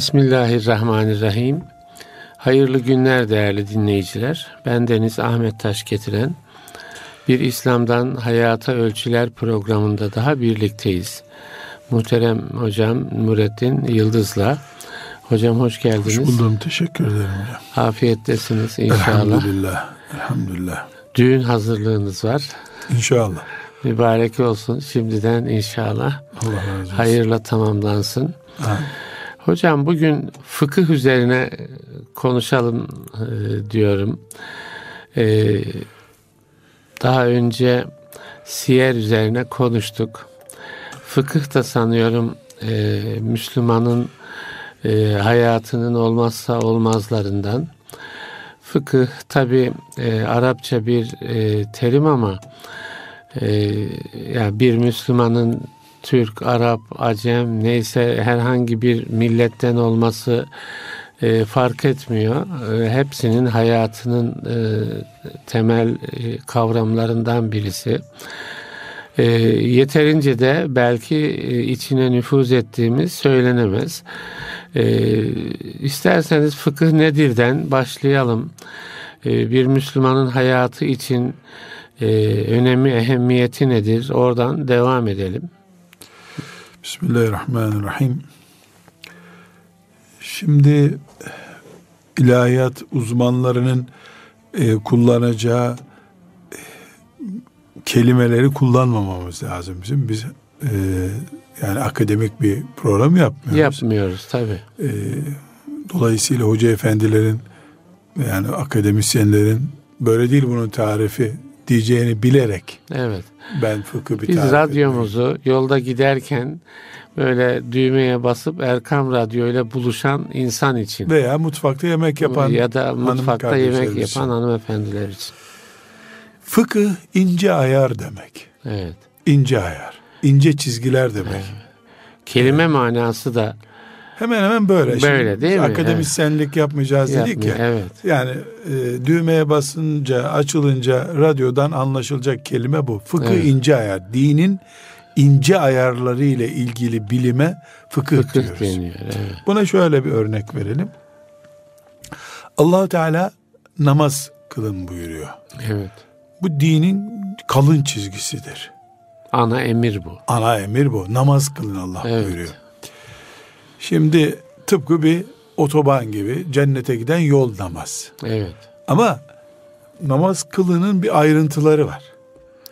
Bismillahirrahmanirrahim. Hayırlı günler değerli dinleyiciler. Ben Deniz Ahmet Taş getiren bir İslam'dan Hayata Ölçüler programında daha birlikteyiz. Muhterem hocam Nurettin Yıldız'la. Hocam hoş geldiniz. Hoş buldum. Teşekkür ederim hocam. Afiyettesiniz inşallah. Elhamdülillah. Elhamdülillah. Düğün hazırlığınız var. İnşallah. Mübarek olsun şimdiden inşallah. Allah razı olsun. Hayırla tamamlansın. Amin. Hocam bugün fıkıh üzerine konuşalım e, diyorum. E, daha önce siyer üzerine konuştuk. Fıkıh da sanıyorum e, Müslümanın e, hayatının olmazsa olmazlarından. Fıkıh tabi e, Arapça bir e, terim ama e, yani bir Müslümanın Türk, Arap, Acem neyse herhangi bir milletten olması e, fark etmiyor. E, hepsinin hayatının e, temel e, kavramlarından birisi. E, yeterince de belki e, içine nüfuz ettiğimiz söylenemez. E, isterseniz fıkıh nedirden başlayalım. E, bir Müslümanın hayatı için e, önemi, ehemmiyeti nedir? Oradan devam edelim. Bismillahirrahmanirrahim. Şimdi ilahiyat uzmanlarının e, kullanacağı e, kelimeleri kullanmamamız lazım bizim. Biz e, yani akademik bir program yapmıyoruz. Yapmıyoruz tabi. E, dolayısıyla hoca efendilerin yani akademisyenlerin böyle değil bunun tarifi diyeceğini bilerek Evet. ben fıkı bir Biz radyomuzu yolda giderken böyle düğmeye basıp Erkam Radyo ile buluşan insan için veya mutfakta yemek yapan ya da mutfakta yemek için. yapan hanımefendiler için. Fıkıh ince ayar demek. Evet. İnce ayar. ince çizgiler demek. Kelime manası da Hemen hemen böyle. Böyle Şimdi değil mi? Akademisyenlik yapmayacağız dedik yapmıyor. ya. Evet. Yani e, düğmeye basınca, açılınca radyodan anlaşılacak kelime bu. Fıkıh Evet. ince ayar. Dinin ince ayarları ile ilgili bilime fıkıh, Fıkıh diyoruz. deniyor. Evet. Buna şöyle bir örnek verelim. Allahu Teala namaz kılın buyuruyor. Evet. Bu dinin kalın çizgisidir. Ana emir bu. Ana emir bu. Namaz kılın Allah Evet. buyuruyor. Şimdi tıpkı bir otoban gibi cennete giden yol namaz. Evet. Ama namaz kılının bir ayrıntıları var.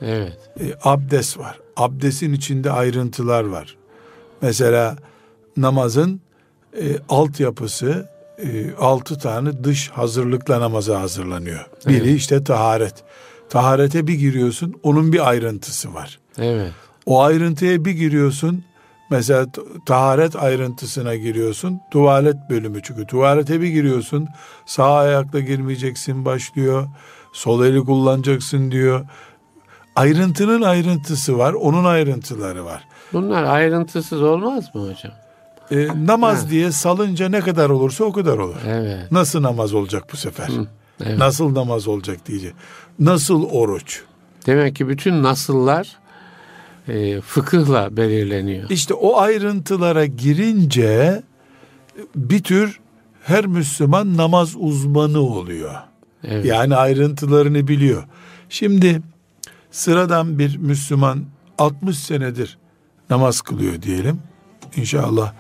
Evet. E, abdest var. Abdestin içinde ayrıntılar var. Mesela namazın e, altyapısı e, altı tane dış hazırlıkla namaza hazırlanıyor. Biri Evet. işte taharet. Taharete bir giriyorsun onun bir ayrıntısı var. Evet. O ayrıntıya bir giriyorsun. Mesela taharet ayrıntısına giriyorsun. Tuvalet bölümü çünkü. Tuvalete bir giriyorsun. Sağ ayakla girmeyeceksin başlıyor. Sol eli kullanacaksın diyor. Ayrıntının ayrıntısı var. Onun ayrıntıları var. Bunlar ayrıntısız olmaz mı hocam? E, namaz Ha. diye salınca ne kadar olursa o kadar olur. Evet. Nasıl namaz olacak bu sefer? evet. Nasıl namaz olacak diyecek. Nasıl oruç? Demek ki bütün nasıllar e, fıkıhla belirleniyor. İşte o ayrıntılara girince bir tür her Müslüman namaz uzmanı oluyor. Evet. Yani ayrıntılarını biliyor. Şimdi sıradan bir Müslüman 60 senedir namaz kılıyor diyelim. İnşallah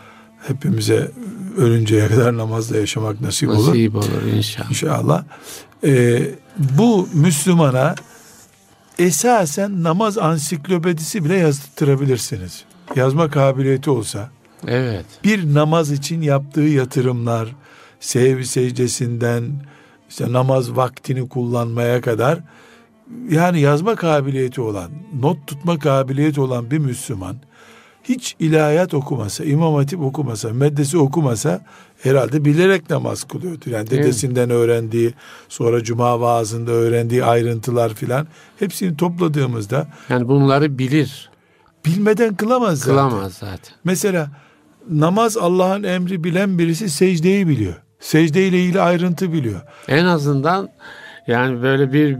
hepimize ölünceye kadar namazla yaşamak nasip olur. Nasip olur inşallah. İnşallah. Ee, bu Müslümana esasen namaz ansiklopedisi bile yazdırabilirsiniz. Yazma kabiliyeti olsa Evet. bir namaz için yaptığı yatırımlar, sev secdesinden işte namaz vaktini kullanmaya kadar yani yazma kabiliyeti olan, not tutma kabiliyeti olan bir Müslüman hiç ilahiyat okumasa, imam hatip okumasa, medrese okumasa herhalde bilerek namaz kılıyordur. Yani dedesinden öğrendiği, sonra cuma vaazında öğrendiği ayrıntılar filan hepsini topladığımızda Yani bunları bilir. bilmeden kılamaz zaten. Kılamaz zaten. Mesela namaz Allah'ın emri bilen birisi secdeyi biliyor. Secde ile ilgili ayrıntı biliyor. En azından yani böyle bir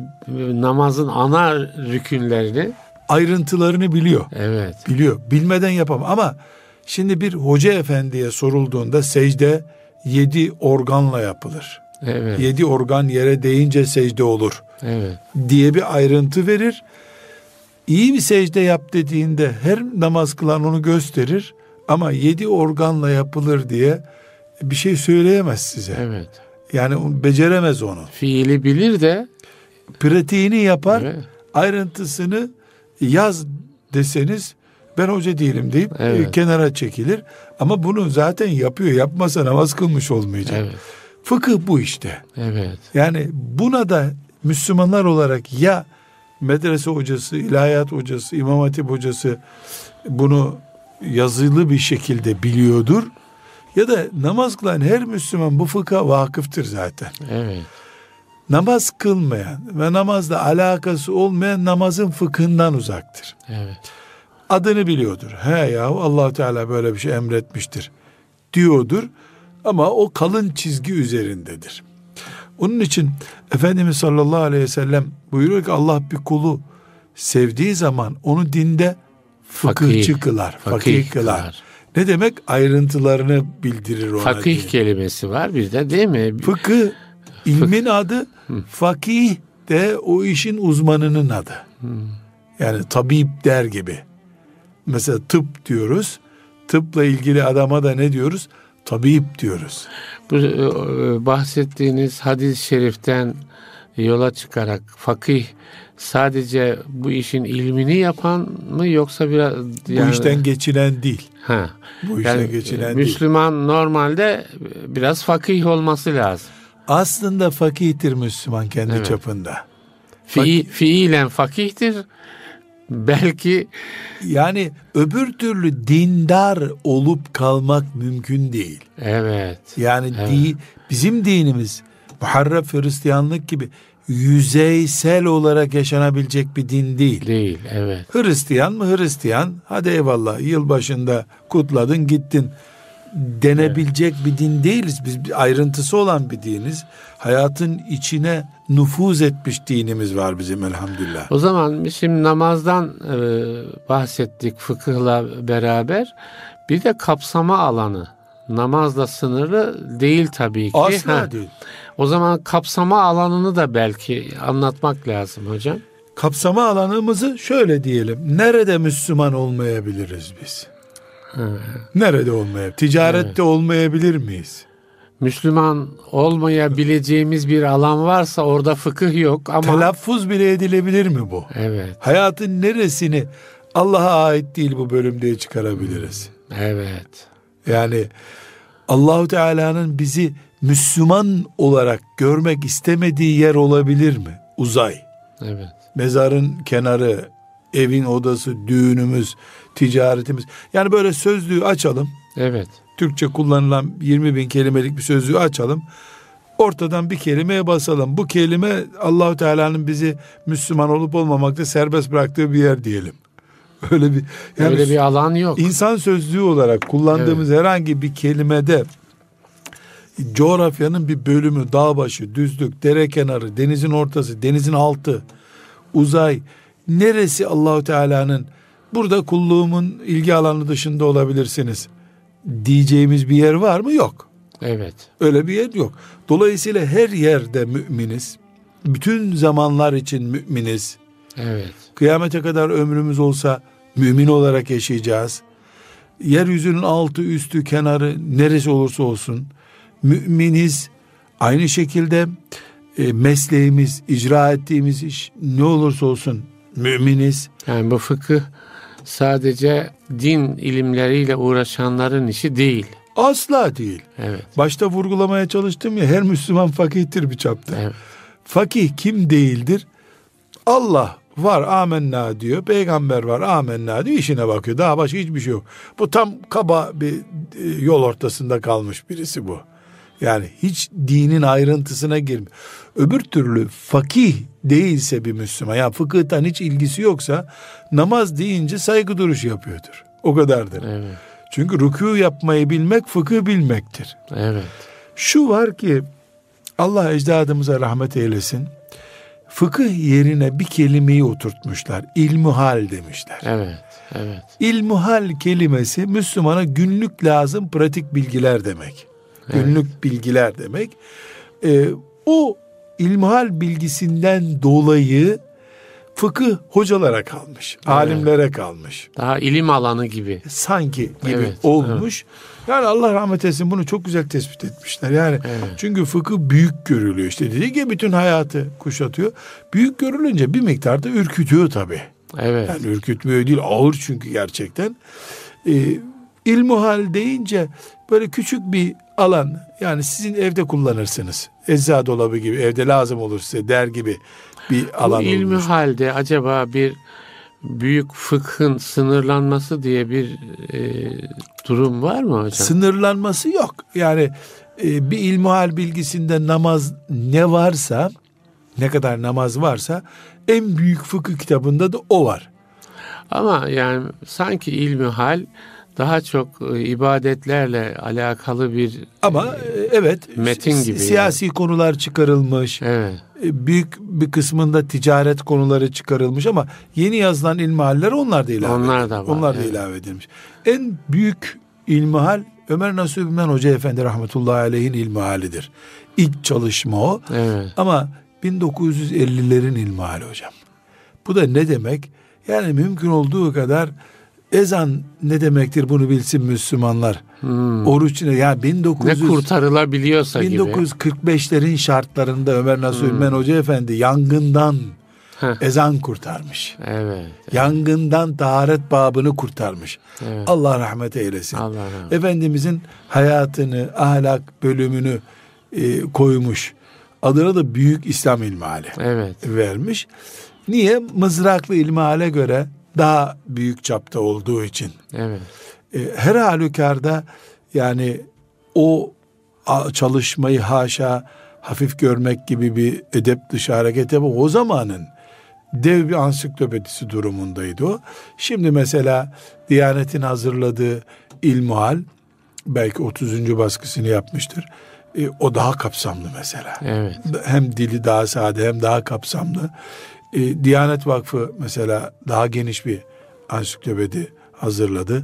namazın ana rükünlerini Ayrıntılarını biliyor. evet. Biliyor. Bilmeden yapamam. Ama Şimdi bir hoca efendiye sorulduğunda secde yedi organla yapılır. Evet. Yedi organ yere değince secde olur Evet. diye bir ayrıntı verir. İyi bir secde yap dediğinde her namaz kılan onu gösterir ama yedi organla yapılır diye bir şey söyleyemez size. Evet. Yani beceremez onu. Fiili bilir de Pratiğini yapar, Evet. ayrıntısını yaz deseniz ben hoca değilim deyip Evet. e, kenara çekilir. Ama bunu zaten yapıyor. Yapmasa namaz kılmış olmayacak. evet. Fıkıh bu işte. Evet. Yani buna da Müslümanlar olarak ya medrese hocası, ilahiyat hocası, imam hatip hocası bunu yazılı bir şekilde biliyordur. Ya da namaz kılan her Müslüman bu fıkha vakıftır zaten. Evet. Namaz kılmayan ve namazla alakası olmayan namazın fıkhından uzaktır. Evet. Adını biliyordur. He yahu allah Teala böyle bir şey emretmiştir diyordur. Ama o kalın çizgi üzerindedir. Onun için Efendimiz sallallahu aleyhi ve sellem buyuruyor ki Allah bir kulu sevdiği zaman onu dinde fıkıhçı Fakih. kılar, fakih, Fakih kılar. kılar. Ne demek? Ayrıntılarını bildirir ona. Fakih diye. kelimesi var bir de değil mi? Fıkıh ilmin adı, fakih de o işin uzmanının adı. Yani tabip der gibi. Mesela tıp diyoruz. Tıpla ilgili adama da ne diyoruz? Tabip diyoruz. Bu e, bahsettiğiniz hadis-i şeriften yola çıkarak fakih sadece bu işin ilmini yapan mı yoksa biraz Bu işten geçilen değil. ha Bu işten yani geçilen değil. Müslüman normalde biraz fakih olması lazım. Aslında fakihtir Müslüman kendi Evet. çapında. Fi, fiilen fakihtir. Belki Yani öbür türlü dindar olup kalmak mümkün değil. evet. Yani Evet. di- bizim dinimiz muharref Hristiyanlık gibi yüzeysel olarak yaşanabilecek bir din değil. Değil evet. Hristiyan mı Hristiyan? Hadi eyvallah yılbaşında kutladın gittin denebilecek bir din değiliz. Biz ayrıntısı olan bir diniz. Hayatın içine nüfuz etmiş dinimiz var bizim elhamdülillah. O zaman şimdi namazdan e, bahsettik fıkıhla beraber. Bir de kapsama alanı. Namazla sınırlı değil tabii ki. Asla Ha, değil. O zaman kapsama alanını da belki anlatmak lazım hocam. Kapsama alanımızı şöyle diyelim. Nerede Müslüman olmayabiliriz biz? Nerede olmayabilir? Ticarette olmayabilir miyiz? Müslüman olmayabileceğimiz bir alan varsa orada fıkıh yok ama Telaffuz bile edilebilir mi bu? evet, Hayatın neresini Allah'a ait değil bu bölümde çıkarabiliriz? evet, Yani Allahu Teala'nın bizi Müslüman olarak görmek istemediği yer olabilir mi? Uzay, evet, mezarın kenarı, evin odası, düğünümüz, ticaretimiz. Yani böyle sözlüğü açalım. evet, Türkçe kullanılan 20 bin kelimelik bir sözlüğü açalım. Ortadan bir kelimeye basalım. Bu kelime Allahu Teala'nın bizi Müslüman olup olmamakta serbest bıraktığı bir yer diyelim. Öyle bir yani öyle bir alan yok. insan sözlüğü olarak kullandığımız herhangi bir kelimede coğrafyanın bir bölümü, dağ başı, düzlük, dere kenarı, denizin ortası, denizin altı, uzay neresi Allahu Teala'nın burada kulluğumun ilgi alanı dışında olabilirsiniz diyeceğimiz bir yer var mı? Yok. Evet, Öyle bir yer yok. Dolayısıyla her yerde müminiz. Bütün zamanlar için müminiz. evet, Kıyamete kadar ömrümüz olsa mümin olarak yaşayacağız. Yeryüzünün altı, üstü, kenarı neresi olursa olsun müminiz. Aynı şekilde e, mesleğimiz, icra ettiğimiz iş ne olursa olsun müminiz. yani bu fıkıh sadece din ilimleriyle uğraşanların işi değil. Asla değil. Evet, Başta vurgulamaya çalıştım ya her Müslüman fakihtir bir çapta. evet, Fakih kim değildir? Allah var amenna diyor. Peygamber var amenna diyor. işine bakıyor. Daha başka hiçbir şey yok. Bu tam kaba bir e, yol ortasında kalmış birisi bu. Yani hiç dinin ayrıntısına girmiyor. Öbür türlü fakih değilse bir Müslüman, yani fıkıhtan hiç ilgisi yoksa namaz deyince saygı duruşu yapıyordur. O kadardır. evet, Çünkü rükû yapmayı bilmek fıkıh bilmektir. evet, Şu var ki Allah ecdadımıza rahmet eylesin. fıkıh yerine bir kelimeyi oturtmuşlar. İlmuhal demişler. Evet, evet. İlmuhal kelimesi Müslümana günlük lazım pratik bilgiler demek. Günlük bilgiler demek. Ee, o ilmuhal bilgisinden dolayı fıkıh hocalara kalmış, alimlere kalmış. Daha ilim alanı gibi. Sanki gibi Evet, olmuş. Yani Allah rahmet etsin bunu çok güzel tespit etmişler. Yani Evet. çünkü fıkıh büyük görülüyor işte dediği gibi bütün hayatı kuşatıyor. Büyük görülünce bir miktarda ürkütüyor tabii. Evet. Yani ürkütmüyor değil ağır çünkü gerçekten. Ee, ilmuhal deyince böyle küçük bir alan yani sizin evde kullanırsınız. Ecza dolabı gibi evde lazım olur size der gibi bir Bu alan ilmi olmuş. halde acaba bir büyük fıkhın sınırlanması diye bir e, durum var mı hocam? Sınırlanması yok. Yani e, bir ilmuhal bilgisinde namaz ne varsa ne kadar namaz varsa en büyük fıkıh kitabında da o var. Ama yani sanki ilmi hal daha çok e, ibadetlerle alakalı bir Ama e, evet Metin gibi siyasi konular çıkarılmış. evet E, büyük bir kısmında ticaret konuları çıkarılmış ama yeni yazılan ilmihaller onlar da ilave Onlar da var, Onlar da evet. ilave edilmiş. En büyük ilmihal Ömer Nasuh İbn Hoca Efendi rahmetullahi aleyhin ilmihalidir. İlk çalışma o. evet Ama 1950'lerin ilmihali hocam. Bu da ne demek? Yani mümkün olduğu kadar ezan ne demektir bunu bilsin Müslümanlar. Hmm. Oruç ne? Yani 1900 ne kurtarılabiliyorsa gibi 1945'lerin şartlarında Ömer Nasuh Hmm. Hoca Efendi yangından Heh. ezan kurtarmış. evet Yangından taharet babını kurtarmış. evet Allah rahmet eylesin. Allah rahmet Efendimizin hayatını, ahlak bölümünü e, koymuş. Adına da büyük İslam ilmihali evet vermiş. Niye? Mızraklı ilmihale göre daha büyük çapta olduğu için. evet E, her halükarda yani o çalışmayı haşa hafif görmek gibi bir edep dışı hareket ama o zamanın dev bir ansiklopedisi durumundaydı o. Şimdi mesela Diyanet'in hazırladığı İlmuhal belki 30. baskısını yapmıştır. E, o daha kapsamlı mesela evet hem dili daha sade hem daha kapsamlı. E, Diyanet Vakfı mesela daha geniş bir ansiklopedi hazırladı.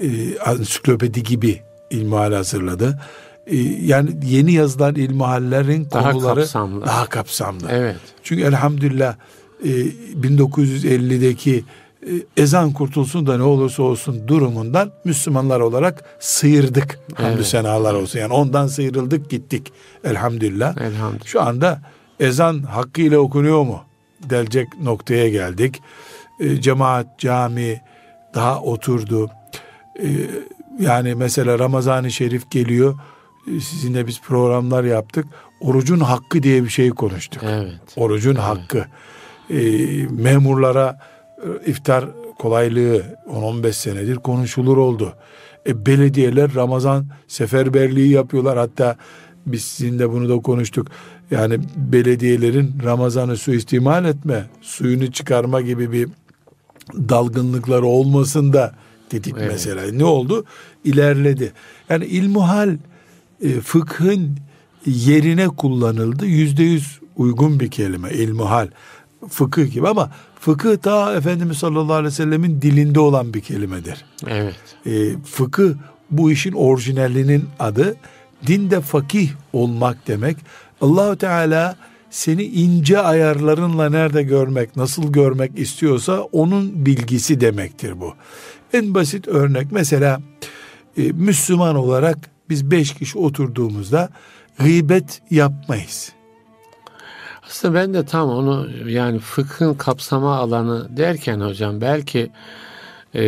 E, ansiklopedi gibi ilmihal hazırladı. E, yani yeni yazılan ilmihallerin Daha konuları kapsamlı. daha kapsamlı. evet Çünkü elhamdülillah e, 1950'deki e, ezan kurtulsun da ne olursa olsun durumundan Müslümanlar olarak sıyırdık. Hamdü Evet. senalar olsun. Yani ondan sıyrıldık gittik elhamdülillah. elhamdülillah Şu anda ezan hakkıyla okunuyor mu? Delecek noktaya geldik. E, cemaat, cami daha oturdu. E, yani mesela Ramazan-ı Şerif geliyor. E, sizinle biz programlar yaptık. Orucun hakkı diye bir şey konuştuk. evet Orucun hakkı. E, memurlara e, iftar kolaylığı 10-15 senedir konuşulur oldu. E, belediyeler Ramazan seferberliği yapıyorlar. Hatta biz sizinle bunu da konuştuk. Yani belediyelerin Ramazan'ı suistimal etme, suyunu çıkarma gibi bir dalgınlıkları olmasın da dedik Evet. mesela. Ne oldu? İlerledi. Yani ilmuhal e, fıkhın yerine kullanıldı. Yüzde yüz uygun bir kelime ilmuhal. Fıkıh gibi ama fıkıh ta Efendimiz sallallahu aleyhi ve sellemin dilinde olan bir kelimedir. evet E, fıkıh bu işin orijinalinin adı. Dinde fakih olmak demek. Allahu Teala seni ince ayarlarınla nerede görmek, nasıl görmek istiyorsa onun bilgisi demektir bu. En basit örnek mesela e, Müslüman olarak biz beş kişi oturduğumuzda gıybet yapmayız. Aslında ben de tam onu yani fıkhın kapsama alanı derken hocam belki e,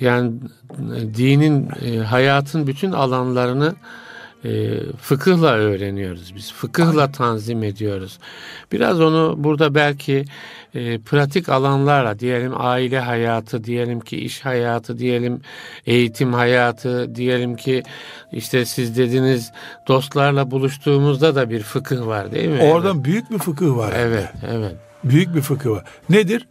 yani dinin e, hayatın bütün alanlarını e, fıkıhla öğreniyoruz biz. Fıkıhla tanzim ediyoruz. Biraz onu burada belki e, pratik alanlarla diyelim aile hayatı, diyelim ki iş hayatı, diyelim eğitim hayatı, diyelim ki işte siz dediniz dostlarla buluştuğumuzda da bir fıkıh var değil mi? Oradan büyük bir fıkıh var. Evet, evet. Büyük bir fıkıh var. Nedir?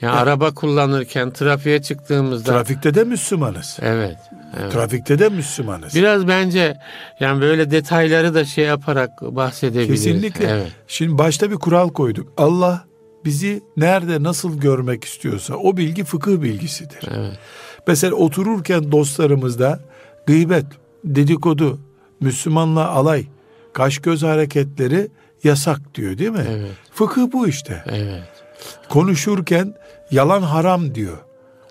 Yani araba kullanırken trafiğe çıktığımızda Trafikte de Müslümanız. evet. evet. Trafikte de Müslümanız. Biraz bence yani böyle detayları da şey yaparak bahsedebiliriz. Kesinlikle. Evet. Şimdi başta bir kural koyduk. Allah bizi nerede nasıl görmek istiyorsa o bilgi fıkıh bilgisidir. Evet. Mesela otururken dostlarımızda gıybet, dedikodu, Müslümanla alay, kaş göz hareketleri yasak diyor değil mi? Evet. Fıkıh bu işte. Evet. Konuşurken yalan haram diyor.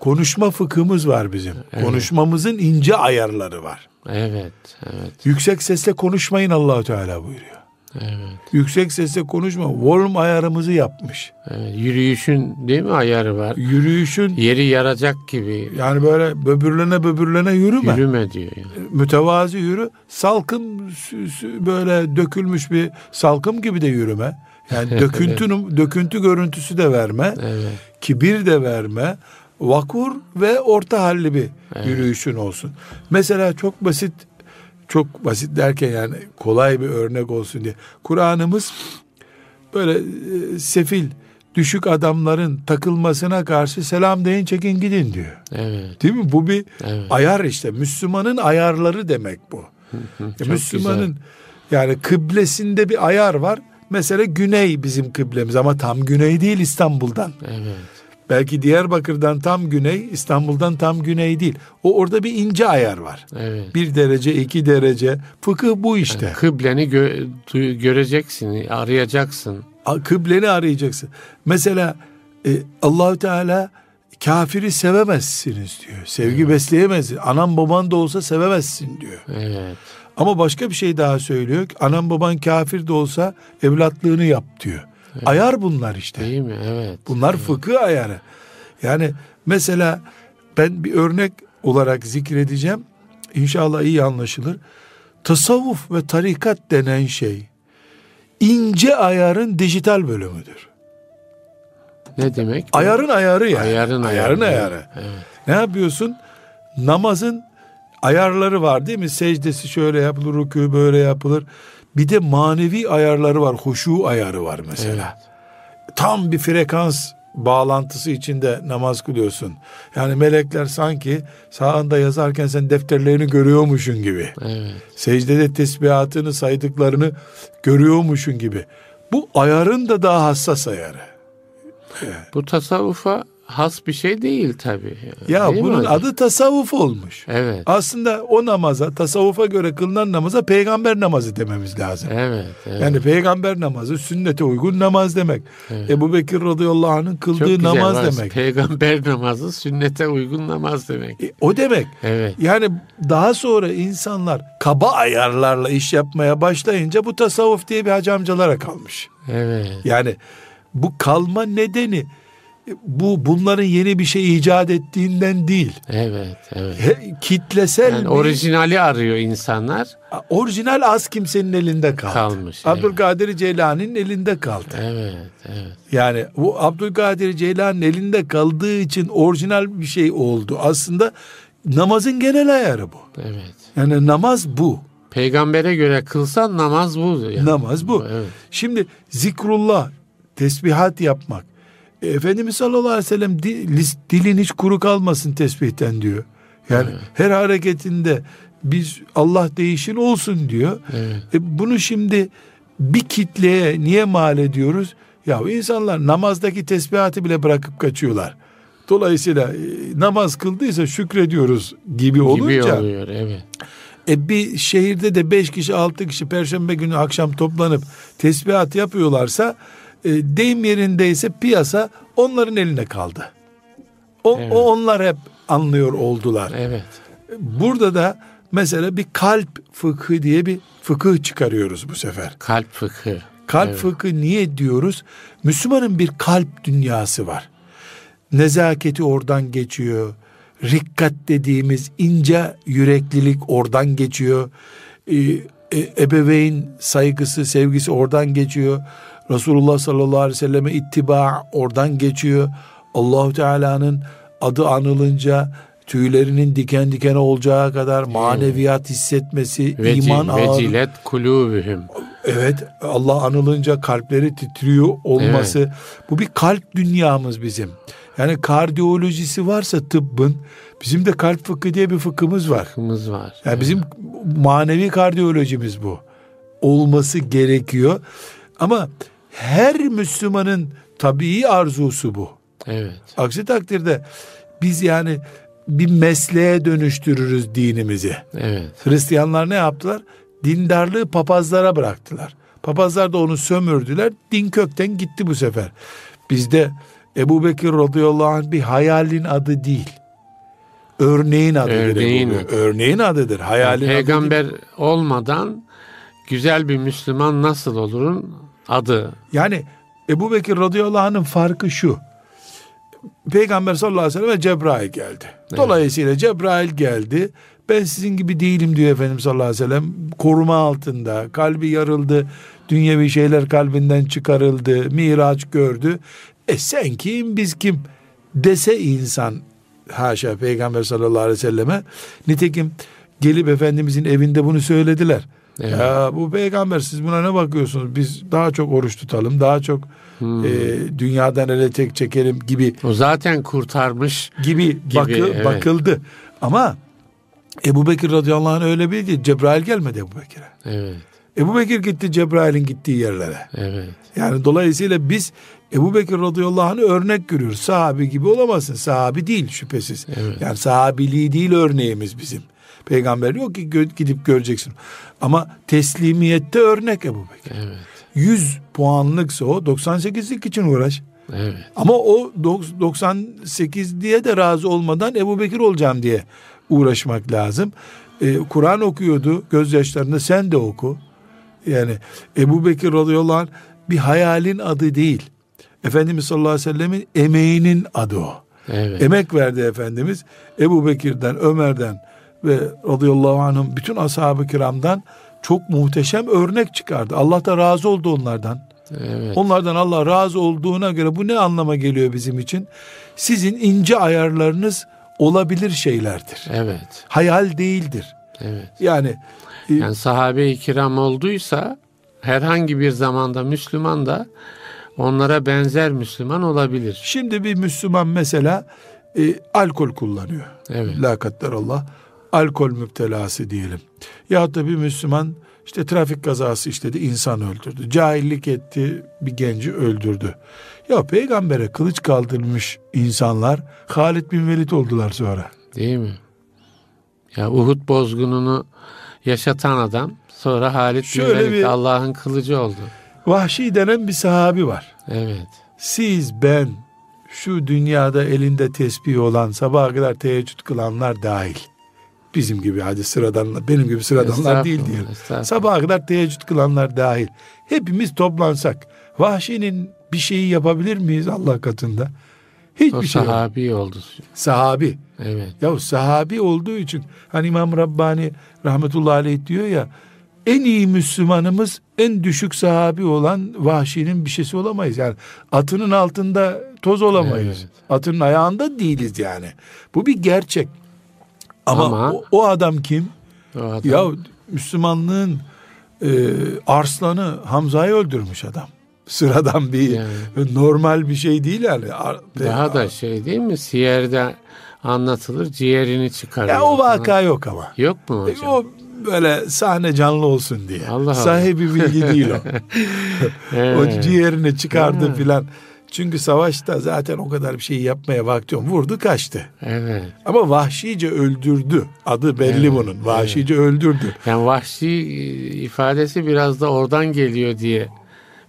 Konuşma fıkhımız var bizim. Konuşmamızın ince ayarları var. Evet. Evet. Yüksek sesle konuşmayın Allahu Teala buyuruyor. Evet. Yüksek sesle konuşma. Volume ayarımızı yapmış. evet. Yürüyüşün değil mi ayarı var? Yürüyüşün Yeri yaracak gibi yani böyle böbürlene böbürlene yürüme. yürüme diyor. Yani. Mütevazi yürü. Salkım böyle dökülmüş bir salkım gibi de yürüme. Yani döküntünün döküntü görüntüsü de verme. Evet. Kibir de verme. Vakur ve orta halli bir yürüyüşün olsun. Mesela çok basit çok basit derken yani kolay bir örnek olsun diye. Kur'an'ımız böyle e, sefil, düşük adamların takılmasına karşı selam deyin çekin gidin diyor. Evet. Değil mi? Bu bir Evet. ayar işte. Müslümanın ayarları demek bu. Çok Müslümanın yani kıblesinde bir ayar var. Mesela güney bizim kıblemiz ama tam güney değil İstanbul'dan. Evet. Belki Diyarbakır'dan tam güney, İstanbul'dan tam güney değil. O orada bir ince ayar var. Evet. Bir derece, iki derece. Fıkıh bu işte. Kıbleni gö- göreceksin, arayacaksın. Kıbleni arayacaksın. Mesela e, Allahü Teala kafiri sevemezsiniz diyor. Sevgi besleyemezsin. Anan baban da olsa sevemezsin diyor. Evet. Ama başka bir şey daha söylüyor. Anan baban kafir de olsa evlatlığını yap diyor. Ayar bunlar işte. Değil mi? Evet. Bunlar fıkıh ayarı. Yani mesela ben bir örnek olarak zikredeceğim. İnşallah iyi anlaşılır. Tasavvuf ve tarikat denen şey ince ayarın dijital bölümüdür. Ne demek? Ayarın ayarı yani. Ayarın ayarı. Ayarın ayarı. Evet. Ne yapıyorsun? Namazın ayarları var değil mi? Secdesi şöyle yapılır, rükû böyle yapılır. Bir de manevi ayarları var, huşu ayarı var mesela. Tam bir frekans bağlantısı içinde namaz kılıyorsun. Yani melekler sanki sağında yazarken sen defterlerini görüyormuşsun gibi. Evet. Secdede tesbihatını saydıklarını görüyormuşsun gibi. Bu ayarın da daha hassas ayarı. Bu tasavvufa has bir şey değil tabii. Ya Değil bunun adı tasavvuf olmuş. Evet. Aslında o namaza, tasavvufa göre kılınan namaza peygamber namazı dememiz lazım. Evet. evet. Yani peygamber namazı sünnete uygun namaz demek. Ebu Bekir radıyallahu anh'ın Çok kıldığı güzel namaz var. demek. Peygamber namazı sünnete uygun namaz demek. E, o demek. Evet. Yani daha sonra insanlar kaba ayarlarla iş yapmaya başlayınca bu tasavvuf diye bir hacı amcalara kalmış. Evet. Yani bu kalma nedeni bu bunların yeni bir şey icat ettiğinden değil. Evet. Evet. He, kitlesel Yani bir- orijinali arıyor insanlar. orijinal az kimsenin elinde kaldı. Kalmış, evet. Abdülkadir Ceylani'nin elinde kaldı. Evet. Evet. Yani bu Abdülkadir Ceylani'nin elinde kaldığı için orijinal bir şey oldu. Aslında namazın genel ayarı bu. Evet. Yani namaz bu. Peygambere göre kılsan namaz bu. Yani. Namaz bu. Evet. Şimdi zikrullah, tesbihat yapmak. E, Efendimiz sallallahu aleyhi ve sellem di- lis- dilin hiç kuru kalmasın tesbihten diyor. Yani her hareketinde biz Allah değişin olsun diyor. Evet. E, bunu şimdi bir kitleye niye mal ediyoruz? Ya insanlar namazdaki tesbihatı bile bırakıp kaçıyorlar. Dolayısıyla e, namaz kıldıysa şükrediyoruz gibi olunca Gibi oluyor. Evet. e bir şehirde de beş kişi altı kişi perşembe günü akşam toplanıp tesbihat yapıyorlarsa e, deyim yerindeyse piyasa onların eline kaldı. O, Evet. o onlar hep anlıyor oldular. Evet. Burada da mesela bir kalp fıkhı diye bir fıkıh çıkarıyoruz bu sefer. Kalp fıkhı. Kalp Evet. fıkhı niye diyoruz? Müslümanın bir kalp dünyası var. Nezaketi oradan geçiyor. Rikkat dediğimiz ince yüreklilik oradan geçiyor. Ee, e, ebeveyn saygısı, sevgisi oradan geçiyor. Resulullah sallallahu aleyhi ve selleme ittiba oradan geçiyor. Allahu Teala'nın adı anılınca tüylerinin diken diken olacağı kadar maneviyat hissetmesi, Veci, iman ağır. vecilet kulubühüm. Evet Allah anılınca kalpleri titriyor olması bu bir kalp dünyamız bizim. Yani kardiyolojisi varsa tıbbın bizim de kalp fıkhı diye bir fıkhımız var. Fıkhımız var. Yani bizim manevi kardiyolojimiz bu. Olması gerekiyor. Ama her Müslümanın tabii arzusu bu. Evet. Aksi takdirde biz yani bir mesleğe dönüştürürüz dinimizi. Evet. Hristiyanlar ne yaptılar? Dindarlığı papazlara bıraktılar. Papazlar da onu sömürdüler. Din kökten gitti bu sefer. Bizde Ebu Bekir radıyallahu anh bir hayalin adı değil. Örneğin adıdır. Örneğin Ebu adı. Örneğin adıdır. Hayalin adı Peygamber değil. olmadan güzel bir Müslüman nasıl olurun adı. Yani Ebu Bekir radıyallahu anh'ın farkı şu. Peygamber sallallahu aleyhi ve sellem Cebrail geldi. Dolayısıyla Cebrail geldi. Ben sizin gibi değilim diyor Efendimiz sallallahu aleyhi ve sellem. Koruma altında. Kalbi yarıldı. Dünyevi şeyler kalbinden çıkarıldı. Miraç gördü. E sen kim biz kim dese insan haşa Peygamber sallallahu aleyhi ve selleme. Nitekim gelip Efendimizin evinde bunu söylediler. Evet. Ya bu peygamber siz buna ne bakıyorsunuz? Biz daha çok oruç tutalım, daha çok Hmm. e, dünyadan ele tek çekelim gibi O zaten kurtarmış. gibi, bakı, evet. bakıldı. Ama Ebu Bekir radıyallahu anh öyle bildi. Cebrail gelmedi Ebu Bekir'e. Evet. Ebu Bekir gitti Cebrail'in gittiği yerlere. Evet. Yani dolayısıyla biz Ebu Bekir radıyallahu anh'ı örnek görüyoruz. Sahabi gibi olamazsın. Sahabi değil şüphesiz. Evet. Yani sahabiliği değil örneğimiz bizim. Peygamber yok ki gidip göreceksin. Ama teslimiyette örnek Ebu Bekir. Evet. 100 puanlıksa o 98'lik için uğraş. Evet. Ama o dok- 98 diye de razı olmadan Ebu Bekir olacağım diye uğraşmak lazım. Ee, Kur'an okuyordu gözyaşlarında sen de oku. Yani Ebu Bekir radıyallahu anh bir hayalin adı değil. Efendimiz sallallahu aleyhi ve sellemin emeğinin adı o. Evet. Emek verdi Efendimiz. Ebu Bekir'den, Ömer'den ve radıyallahu anh'ın bütün ashab-ı kiramdan çok muhteşem örnek çıkardı. Allah da razı oldu onlardan. Evet. Onlardan Allah razı olduğuna göre bu ne anlama geliyor bizim için? Sizin ince ayarlarınız olabilir şeylerdir. Evet. Hayal değildir. Evet. Yani e, Yani sahabe-i kiram olduysa herhangi bir zamanda Müslüman da onlara benzer Müslüman olabilir. şimdi bir Müslüman mesela e, alkol kullanıyor. Evet. La Allah alkol müptelası diyelim. Ya da bir Müslüman işte trafik kazası işledi, insan öldürdü. Cahillik etti, bir genci öldürdü. Ya peygambere kılıç kaldırmış insanlar Halid bin Velid oldular sonra. Değil mi? Ya Uhud bozgununu yaşatan adam sonra Halit bin Şöyle Velid bir- Allah'ın kılıcı oldu. Vahşi denen bir sahabi var. Evet. Siz ben şu dünyada elinde tesbih olan sabaha kadar teheccüd kılanlar dahil. Bizim gibi hadi sıradanlar, benim gibi sıradanlar değil diyelim. Sabaha kadar teheccüd kılanlar dahil. Hepimiz toplansak vahşinin bir şeyi yapabilir miyiz Allah katında? Hiçbir O şey yok. sahabi oldu. Sahabi. Evet. Ya sahabi olduğu için hani İmam Rabbani rahmetullahi aleyh diyor ya en iyi Müslümanımız en düşük sahabi olan vahşinin bir şeysi olamayız. Yani atının altında toz olamayız. Evet. Atının ayağında değiliz yani. Bu bir gerçek. Ama, Ama- o, o adam kim? O adam, Ya Müslümanlığın e, arslanı Hamza'yı öldürmüş adam. Sıradan bir Yani. normal bir şey değil yani. Daha da şey değil mi? Siyer'de anlatılır ciğerini çıkarıyor. ya o falan. vaka yok ama. Yok mu E, hocam? O böyle sahne canlı olsun diye. Allah Allah. Sahibi bilgi değil o. o Evet. ciğerini çıkardı filan. Çünkü savaşta zaten o kadar bir şey yapmaya vakti yok. Vurdu kaçtı. Evet. Ama vahşice öldürdü. Adı belli Evet, bunun. Vahşice öldürdü. Yani vahşi e, ifadesi biraz da oradan geliyor diye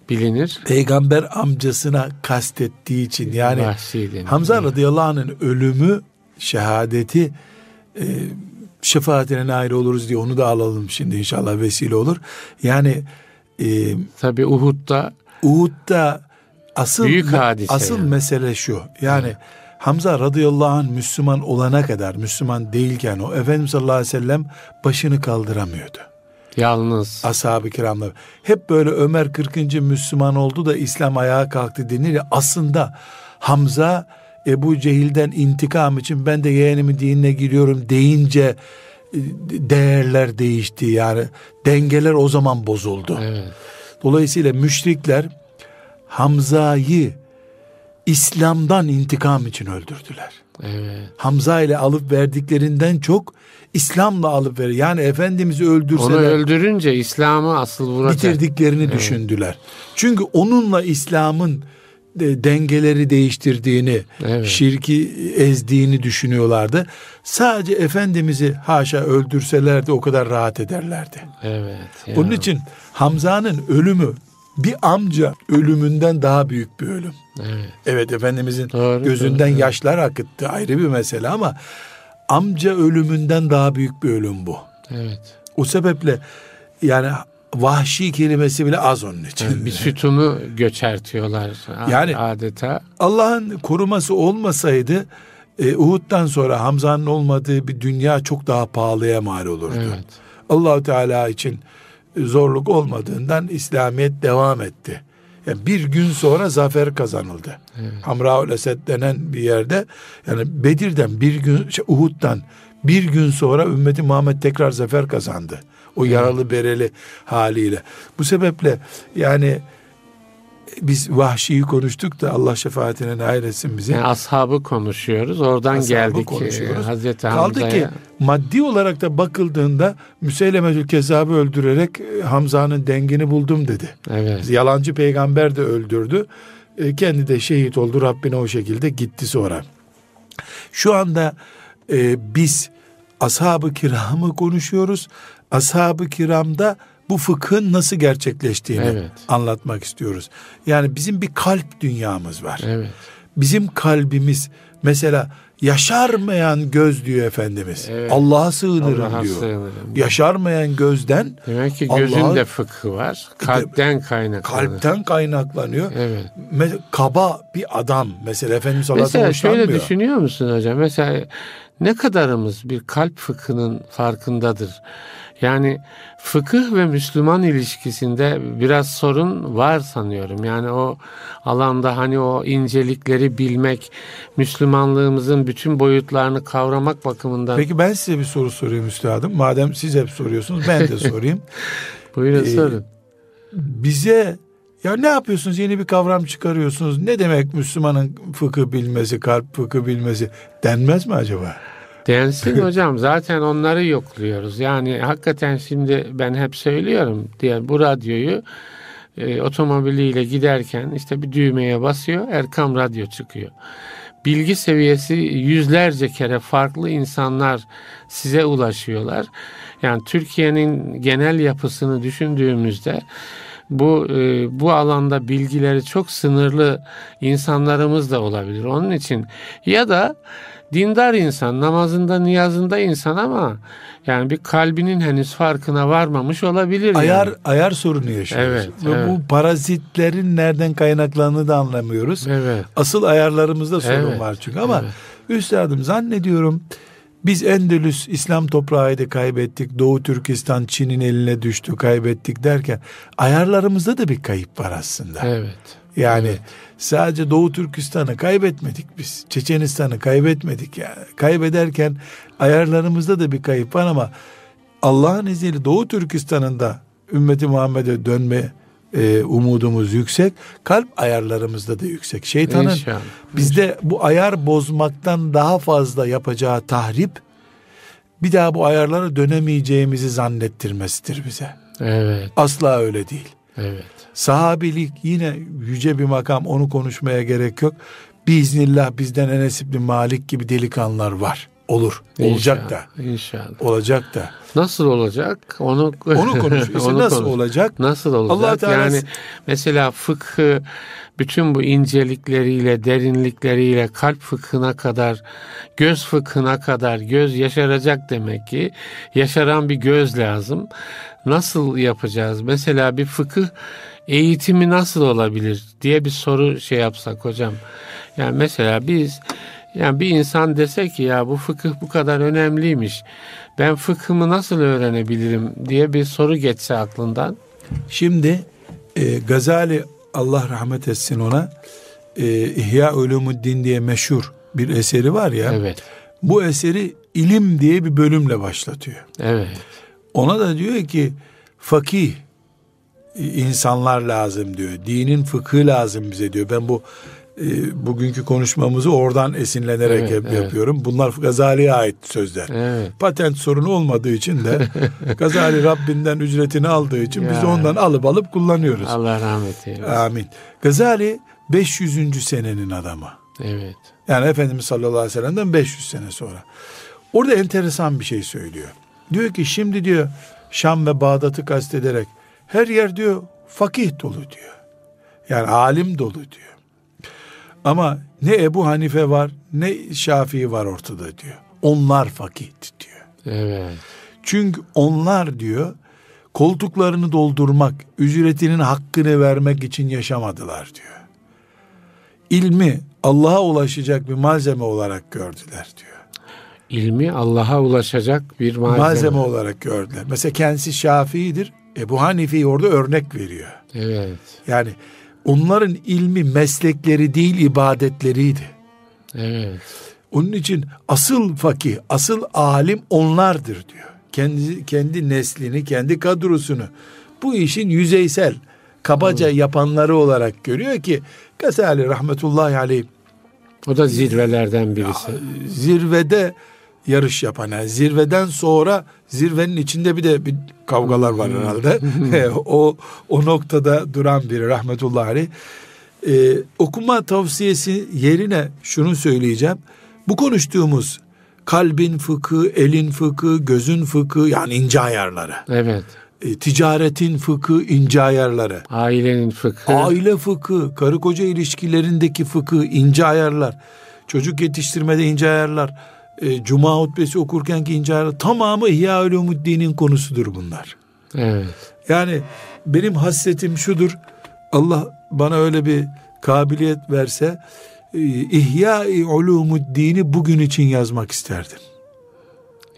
bilinir. Peygamber amcasına kastettiği için yani vahşi. Hamza radıyallahu anh'ın ölümü şehadeti e, şefaatine nail oluruz diye onu da alalım şimdi inşallah vesile olur. Yani e, Tabi Uhud'da Uhud'da asıl Büyük hadise asıl yani. mesele şu. Yani Hamza radıyallahu anh Müslüman olana kadar Müslüman değilken o Efendimiz sallallahu aleyhi ve sellem başını kaldıramıyordu. yalnız Ashab-ı kiramla. Hep böyle Ömer 40. Müslüman oldu da İslam ayağa kalktı denir ya aslında Hamza Ebu Cehil'den intikam için ben de yeğenimin dinine giriyorum deyince değerler değişti yani dengeler o zaman bozuldu. Evet. Dolayısıyla müşrikler Hamza'yı İslam'dan intikam için öldürdüler. Evet. Hamza ile alıp verdiklerinden çok İslam'la alıp ver. Yani Efendimiz'i öldürseler Onu öldürünce İslam'ı asıl vuracak. bitirdiklerini Evet. düşündüler. Çünkü onunla İslam'ın de- dengeleri değiştirdiğini, Evet. şirki ezdiğini düşünüyorlardı. Sadece Efendimiz'i haşa öldürselerdi o kadar rahat ederlerdi. Evet. ya. Onun için Hamza'nın ölümü bir amca ölümünden daha büyük bir ölüm. Evet. Evet Efendimizin Doğru, gözünden doğru. yaşlar akıttı ayrı bir mesele ama amca ölümünden daha büyük bir ölüm bu. Evet. O sebeple yani vahşi kelimesi bile az onun için. Bir sütunu göçertiyorlar Yani- adeta. Allah'ın koruması olmasaydı e, Uhud'dan sonra Hamza'nın olmadığı bir dünya çok daha pahalıya mal olurdu. Evet. Allahu Teala için zorluk olmadığından İslamiyet devam etti. Yani bir gün sonra zafer kazanıldı. Hamraül Esed denen bir yerde yani Bedir'den bir gün şey, Uhud'dan bir gün sonra ümmeti Muhammed tekrar zafer kazandı. O yaralı bereli haliyle. Bu sebeple yani biz vahşiyi konuştuk da Allah şefaatine nail etsin bizi. Yani ashabı konuşuyoruz. Oradan Ashabı geldik konuşuyoruz. e, Hazreti Kaldı Hamza'ya. ki maddi olarak da bakıldığında Müseylemetül Kezzab'ı öldürerek e, Hamza'nın dengini buldum dedi. Evet. Yalancı peygamber de öldürdü. E, Kendi de şehit oldu. Rabbine o şekilde gitti sonra. Şu anda e, biz ashab-ı kiramı konuşuyoruz. Ashab-ı kiramda bu fıkhın nasıl gerçekleştiğini Evet. anlatmak istiyoruz. Yani bizim bir kalp dünyamız var. Evet. Bizim kalbimiz mesela yaşarmayan göz diyor Efendimiz. Evet. Allah'a sığınırım Allah'a diyor. sığınırım. Yaşarmayan gözden Demek ki gözün de fıkhı var. Kalpten kaynaklanır. kalpten kaynaklanıyor. Evet. Me- kaba bir adam mesela Efendimiz ve Mesela şöyle düşünüyor musun hocam? Mesela ne kadarımız bir kalp fıkhının farkındadır? Yani fıkıh ve Müslüman ilişkisinde biraz sorun var sanıyorum. Yani o alanda hani o incelikleri bilmek, Müslümanlığımızın bütün boyutlarını kavramak bakımından. Peki ben size bir soru sorayım üstadım. Madem siz hep soruyorsunuz ben de sorayım. Buyurun Ee, sorun. Bize ya ne yapıyorsunuz? Yeni bir kavram çıkarıyorsunuz. Ne demek Müslümanın fıkıh bilmesi, kalp fıkıh bilmesi denmez mi acaba? Densin hocam zaten onları yokluyoruz. Yani hakikaten şimdi ben hep söylüyorum diye bu radyoyu e, otomobiliyle giderken işte bir düğmeye basıyor Erkam Radyo çıkıyor. Bilgi seviyesi yüzlerce kere farklı insanlar size ulaşıyorlar. Yani Türkiye'nin genel yapısını düşündüğümüzde bu e, bu alanda bilgileri çok sınırlı insanlarımız da olabilir. Onun için ya da dindar insan, namazında, niyazında insan ama yani bir kalbinin henüz farkına varmamış olabilir. Ayar yani. ayar sorunu yaşıyoruz. Evet, Ve evet. bu parazitlerin nereden kaynaklandığını da anlamıyoruz. Evet. Asıl ayarlarımızda sorun Evet, var çünkü ama evet. üstadım zannediyorum biz Endülüs İslam toprağıydı kaybettik. Doğu Türkistan Çin'in eline düştü kaybettik derken ayarlarımızda da bir kayıp var aslında. Evet. Yani Evet. sadece Doğu Türkistan'ı kaybetmedik biz. Çeçenistan'ı kaybetmedik yani. Kaybederken ayarlarımızda da bir kayıp var ama Allah'ın izniyle Doğu Türkistan'ın da ümmeti Muhammed'e dönme e, umudumuz yüksek. Kalp ayarlarımızda da yüksek. Şeytanın İnşallah. bizde bu ayar bozmaktan daha fazla yapacağı tahrip bir daha bu ayarlara dönemeyeceğimizi zannettirmesidir bize. Evet. Asla öyle değil. Evet. Sahabilik yine yüce bir makam onu konuşmaya gerek yok. Biiznillah bizden Enes İbni Malik gibi delikanlılar var. Olur. Olacak da. İnşallah, İnşallah. Olacak da. Nasıl olacak? Onu Onu konuşuyor. İşte onu nasıl konuş. olacak? Nasıl olacak? Allah Teala- yani mesela fıkhı bütün bu incelikleriyle, derinlikleriyle kalp fıkhına kadar, göz fıkhına kadar göz yaşaracak demek ki. Yaşaran bir göz lazım. Nasıl yapacağız? Mesela bir fıkıh eğitimi nasıl olabilir diye bir soru şey yapsak hocam. Yani mesela biz yani bir insan dese ki ya bu fıkıh bu kadar önemliymiş. Ben fıkhımı nasıl öğrenebilirim diye bir soru geçse aklından. Şimdi e, Gazali Allah rahmet etsin ona e, İhya Ulumuddin diye meşhur bir eseri var ya. Evet. Bu eseri ilim diye bir bölümle başlatıyor. Evet. Ona da diyor ki fakih insanlar lazım diyor. Dinin fıkhı lazım bize diyor. Ben bu e, bugünkü konuşmamızı oradan esinlenerek Evet, yap- evet. yapıyorum. Bunlar Gazali'ye ait sözler. Evet. Patent sorunu olmadığı için de Gazali Rabbinden ücretini aldığı için biz de Ya. ondan alıp alıp kullanıyoruz. Allah rahmet eylesin. Amin. Gazali 500. senenin adamı. Evet. Yani Efendimiz sallallahu aleyhi ve sellem'den 500 sene sonra. Orada enteresan bir şey söylüyor. Diyor ki şimdi diyor Şam ve Bağdat'ı kastederek her yer diyor fakih dolu diyor. Yani alim dolu diyor. Ama ne Ebu Hanife var ne Şafii var ortada diyor. Onlar fakih diyor. Evet. Çünkü onlar diyor koltuklarını doldurmak, ücretinin hakkını vermek için yaşamadılar diyor. İlmi Allah'a ulaşacak bir malzeme olarak gördüler diyor. İlmi Allah'a ulaşacak bir malzeme. Malzeme, olarak gördüler. Mesela kendisi Şafii'dir. Ebu Hanife'yi orada örnek veriyor. Evet. Yani onların ilmi meslekleri değil ibadetleriydi. Evet. Onun için asıl fakih, asıl alim onlardır diyor. Kendi kendi neslini, kendi kadrosunu bu işin yüzeysel, kabaca yapanları olarak görüyor ki Gazali rahmetullahi aleyh O da zirvelerden birisi. zirvede yarış yapan yani zirveden sonra zirvenin içinde bir de bir kavgalar var herhalde. o o noktada duran biri rahmetullahi aleyh. Ee, okuma tavsiyesi yerine şunu söyleyeceğim. Bu konuştuğumuz kalbin fıkı, elin fıkı, gözün fıkı yani ince ayarları. Evet. E, ticaretin fıkı, ince ayarları. Ailenin fıkhı. Aile fıkı, karı koca ilişkilerindeki fıkı, ince ayarlar. Çocuk yetiştirmede ince ayarlar. E, Cuma hutbesi okurkenki ince ayarlar. Tamamı İhya Ulumuddin'in konusudur bunlar. Evet. Yani benim hasretim şudur. Allah bana öyle bir kabiliyet verse e, İhya-i Ulumuddin'i bugün için yazmak isterdim.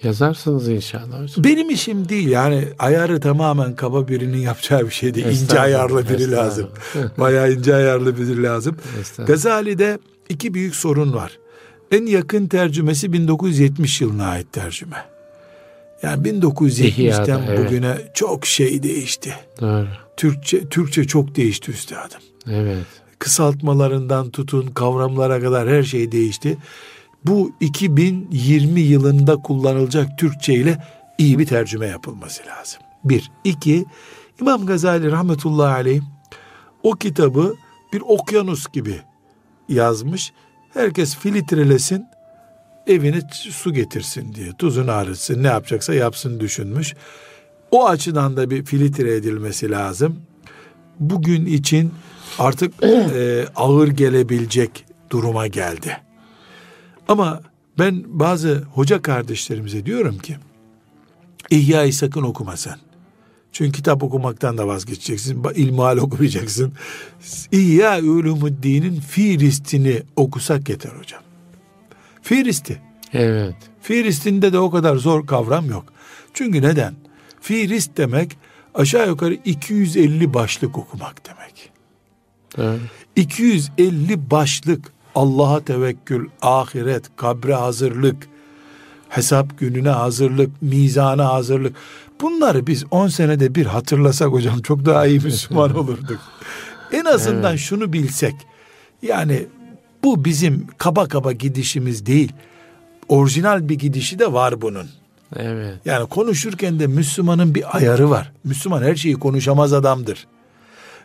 Yazarsınız inşallah hocam. Benim işim değil yani ayarı tamamen kaba birinin yapacağı bir şey değil. İnce ayarlı biri lazım. Bayağı ince ayarlı biri lazım. Gazali'de iki büyük sorun var. En yakın tercümesi 1970 yılına ait tercüme. Yani 1970'ten İhya'da, evet. bugüne çok şey değişti. Doğru. Türkçe Türkçe çok değişti üstadım. Evet. Kısaltmalarından tutun kavramlara kadar her şey değişti. Bu 2020 yılında kullanılacak Türkçe ile iyi bir tercüme yapılması lazım. Bir. iki İmam Gazali rahmetullahi aleyh o kitabı bir okyanus gibi yazmış. Herkes filtrelesin, evine su getirsin diye, tuzunu arıtsın, ne yapacaksa yapsın düşünmüş. O açıdan da bir filtre edilmesi lazım. Bugün için artık e, ağır gelebilecek duruma geldi. Ama ben bazı hoca kardeşlerimize diyorum ki İhya'yı sakın okuma sen. Çünkü kitap okumaktan da vazgeçeceksin. İlmihal okumayacaksın. İhya Ulumuddin'in Firistini okusak yeter hocam. Firisti. Evet. Firistinde de o kadar zor kavram yok. Çünkü neden? Firist demek aşağı yukarı 250 başlık okumak demek. Doğru. 250 başlık Allah'a tevekkül, ahiret, kabre hazırlık, hesap gününe hazırlık, mizana hazırlık. Bunları biz 10 senede bir hatırlasak hocam çok daha iyi Müslüman olurduk. En azından şunu bilsek. Yani bu bizim kaba kaba gidişimiz değil. Orijinal bir gidişi de var bunun. Evet. Yani konuşurken de Müslümanın bir ayarı var. Müslüman her şeyi konuşamaz adamdır.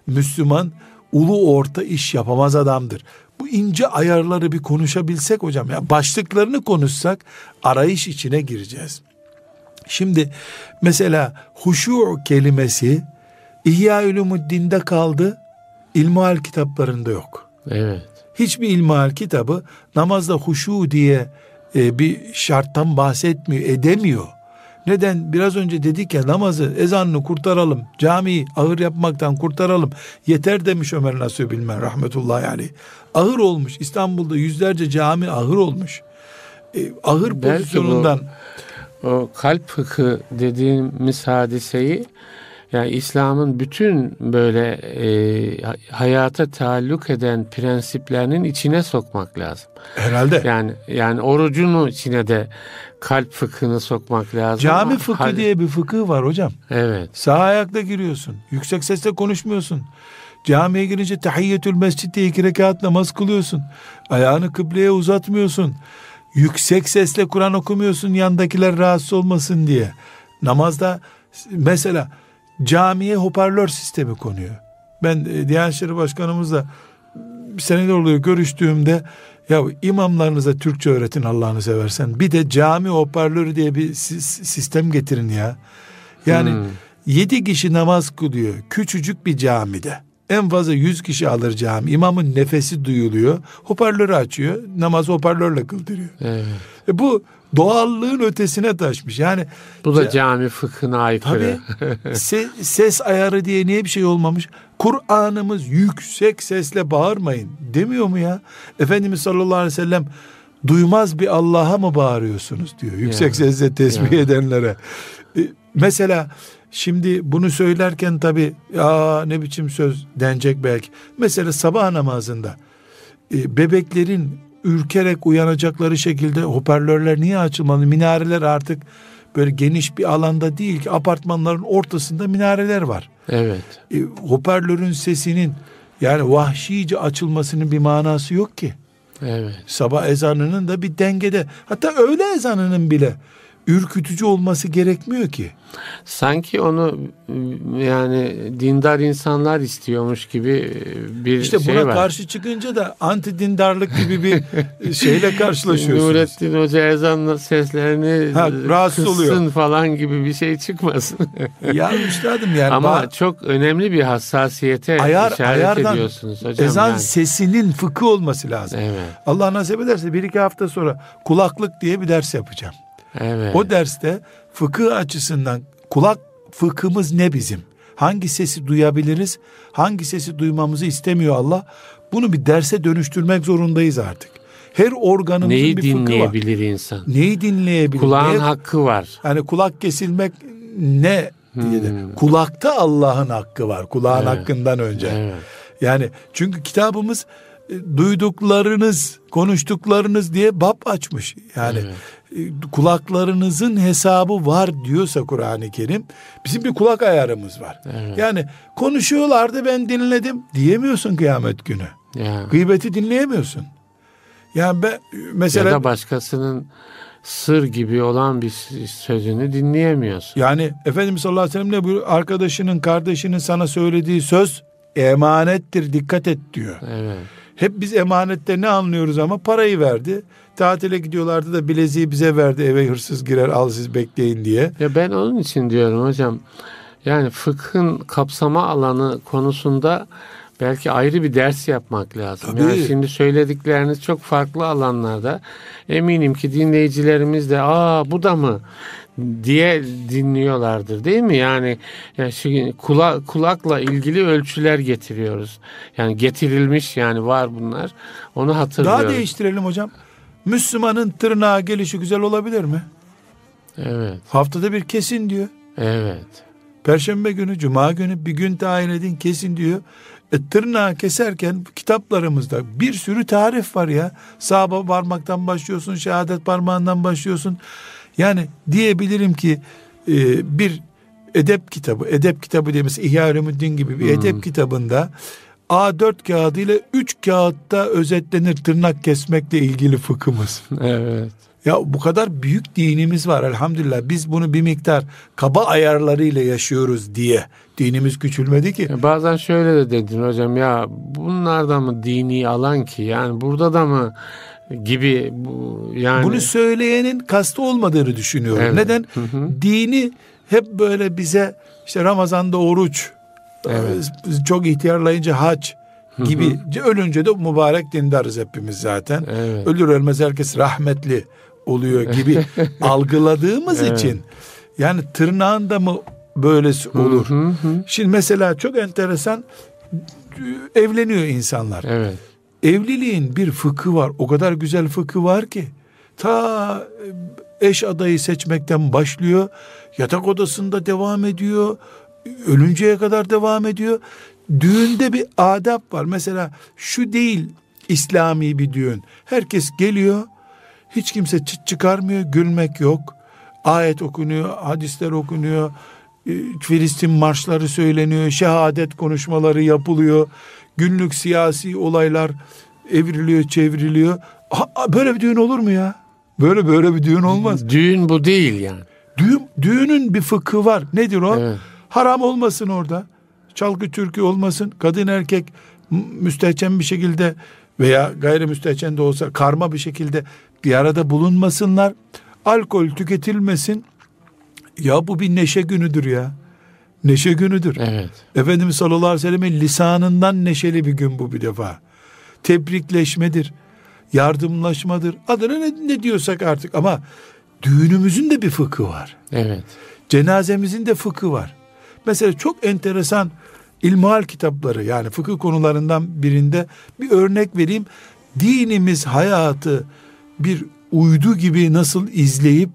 Müslüman ulu orta iş yapamaz adamdır. Bu ince ayarları bir konuşabilsek hocam ya başlıklarını konuşsak arayış içine gireceğiz. Şimdi mesela huşu kelimesi İhya Ulumuddin'de kaldı. İlmihal kitaplarında yok. Evet. Hiçbir ilmihal kitabı namazda huşu diye e, bir şarttan bahsetmiyor, edemiyor. Neden? Biraz önce dedik ya namazı, ezanını kurtaralım, camiyi ağır yapmaktan kurtaralım. Yeter demiş Ömer Nasuh Bilmen rahmetullahi aleyh. Ağır olmuş. İstanbul'da yüzlerce cami ağır olmuş. E, ağır Belki pozisyonundan O kalp fıkı dediğimiz hadiseyi Yani İslam'ın bütün böyle e, hayata taalluk eden prensiplerinin içine sokmak lazım. Herhalde. Yani yani orucunu içine de kalp fıkhını sokmak lazım. Cami fıkhı hal- diye bir fıkıh var hocam. Evet. Sağ ayakta giriyorsun. Yüksek sesle konuşmuyorsun. Camiye girince tahiyyetül mescid diye iki rekat namaz kılıyorsun. Ayağını kıbleye uzatmıyorsun. Yüksek sesle Kur'an okumuyorsun yandakiler rahatsız olmasın diye. Namazda mesela camiye hoparlör sistemi konuyor. Ben e, Diyanet İşleri Başkanımızla bir seneler oluyor görüştüğümde ya imamlarınıza Türkçe öğretin Allah'ını seversen. Bir de cami hoparlörü diye bir sis- sistem getirin ya. Yani Hmm. Yedi kişi namaz kılıyor. Küçücük bir camide. En fazla yüz kişi alır cami. İmamın nefesi duyuluyor. Hoparlörü açıyor. Namazı hoparlörle kıldırıyor. Evet. E bu doğallığın ötesine taşmış. Yani Bu da Ca- cami fıkhına aykırı. tabii se- ses ayarı diye niye bir şey olmamış? Kur'an'ımız yüksek sesle bağırmayın demiyor mu ya? Efendimiz sallallahu aleyhi ve sellem duymaz bir Allah'a mı bağırıyorsunuz diyor. Yüksek Ya. sesle tesbih Ya. edenlere. E, mesela şimdi bunu söylerken tabii ya ne biçim söz denecek belki. Mesela sabah namazında e, bebeklerin ürkerek uyanacakları şekilde hoparlörler niye açılmalı? Minareler artık böyle geniş bir alanda değil ki apartmanların ortasında minareler var. Evet. E, hoparlörün sesinin yani vahşice açılmasının bir manası yok ki. Evet. Sabah ezanının da bir dengede hatta öğle ezanının bile ürkütücü olması gerekmiyor ki. Sanki onu yani dindar insanlar istiyormuş gibi bir İşte şey buna var. karşı çıkınca da anti dindarlık gibi bir şeyle karşılaşıyorsunuz. Nurettin Hoca ezan seslerini Ha, rahatsız oluyor. falan gibi bir şey çıkmasın. ya üstadım yani Ama ba- çok önemli bir hassasiyete ayar işaret ayardan ediyorsunuz hocam. ezan yani. sesinin fıkı olması lazım. Evet. Allah nasip ederse bir iki hafta sonra kulaklık diye bir ders yapacağım. Evet. O derste fıkıh açısından kulak fıkhımız ne bizim? Hangi sesi duyabiliriz? Hangi sesi duymamızı istemiyor Allah? Bunu bir derse dönüştürmek zorundayız artık. Her organımızın Neyi bir fıkhı var. dinleyebilir insan? Neyi dinleyebilir? Kulağın Neye- hakkı var. Hani kulak kesilmek ne diye de. Hmm. Kulakta Allah'ın hakkı var. Kulağın Evet. hakkından önce. Evet. Yani çünkü kitabımız e, duyduklarınız, konuştuklarınız diye bab açmış. Yani e, kulaklarınızın hesabı var diyorsa Kur'an-ı Kerim bizim bir kulak ayarımız var. Evet. Yani konuşuyorlardı ben dinledim diyemiyorsun kıyamet günü. Ya. Gıybeti dinleyemiyorsun. Yani ben mesela ya da başkasının sır gibi olan bir sözünü dinleyemiyorsun. Yani Efendimiz sallallahu aleyhi ve sellem ne buyuruyor? Arkadaşının, kardeşinin sana söylediği söz emanettir, dikkat et diyor. Evet. Hep biz emanette ne anlıyoruz ama parayı verdi. Tatile gidiyorlardı da bileziği bize verdi eve hırsız girer al siz bekleyin diye. Ya ben onun için diyorum hocam. Yani fıkhın kapsama alanı konusunda belki ayrı bir ders yapmak lazım. Tabii. Yani şimdi söyledikleriniz çok farklı alanlarda. Eminim ki dinleyicilerimiz de aa bu da mı diye dinliyorlardır değil mi? Yani, yani şu kula, kulakla ilgili ölçüler getiriyoruz. Yani getirilmiş yani var bunlar. Onu hatırlıyoruz. Daha değiştirelim hocam. Müslümanın tırnağı gelişi güzel olabilir mi? Evet. Haftada bir kesin diyor. Evet. Perşembe günü, cuma günü bir gün tayin edin kesin diyor. E, tırnağı keserken kitaplarımızda bir sürü tarif var ya. Sağ parmaktan başlıyorsun, şehadet parmağından başlıyorsun. Yani diyebilirim ki e, bir edep kitabı, edep kitabı diye mesela İhya Ulumuddin gibi bir edep kitabında A4 kağıdı ile 3 kağıtta özetlenir tırnak kesmekle ilgili fıkhımız. Evet. Ya bu kadar büyük dinimiz var elhamdülillah. Biz bunu bir miktar kaba ayarlarıyla yaşıyoruz diye dinimiz küçülmedi ki. Bazen şöyle de dedin hocam ya bunlar da mı dini alan ki yani burada da mı gibi bu yani Bunu söyleyenin kastı olmadığını düşünüyorum. Evet. Neden? Hı hı. Dini hep böyle bize işte Ramazan'da oruç, Evet. e, çok ihtiyarlayınca hac gibi ölünce de mübarek dindarız hepimiz zaten. Evet. Ölür ölmez herkes rahmetli oluyor gibi algıladığımız Evet. için yani tırnağında mı böylesi olur? Hı hı. Şimdi mesela çok enteresan evleniyor insanlar. Evet. Evliliğin bir fıkı var. O kadar güzel fıkı var ki ta eş adayı seçmekten başlıyor. Yatak odasında devam ediyor. Ölünceye kadar devam ediyor. Düğünde bir adap var. Mesela şu değil İslami bir düğün. Herkes geliyor. Hiç kimse çıt çıkarmıyor. Gülmek yok. Ayet okunuyor, hadisler okunuyor. e, Filistin marşları söyleniyor. Şehadet konuşmaları yapılıyor. Günlük siyasi olaylar evriliyor, çevriliyor. Ha, Böyle bir düğün olur mu ya? Böyle böyle bir düğün olmaz. Düğün bu değil yani. Düğün, düğünün bir fıkhı var. Nedir o? Evet. Haram olmasın orada. Çalgı türkü olmasın. Kadın erkek müstehcen bir şekilde veya gayrimüstehcen de olsa karma bir şekilde bir arada bulunmasınlar. Alkol tüketilmesin. Ya bu bir neşe günüdür ya. Neşe günüdür. Evet. Efendimiz sallallahu aleyhi ve sellemin lisanından neşeli bir gün bu bir defa. Tebrikleşmedir, yardımlaşmadır. Adına ne, ne diyorsak artık ama düğünümüzün de bir fıkhı var. Evet. Cenazemizin de fıkhı var. Mesela çok enteresan ilmihal kitapları yani fıkıh konularından birinde bir örnek vereyim. Dinimiz hayatı bir uydu gibi nasıl izleyip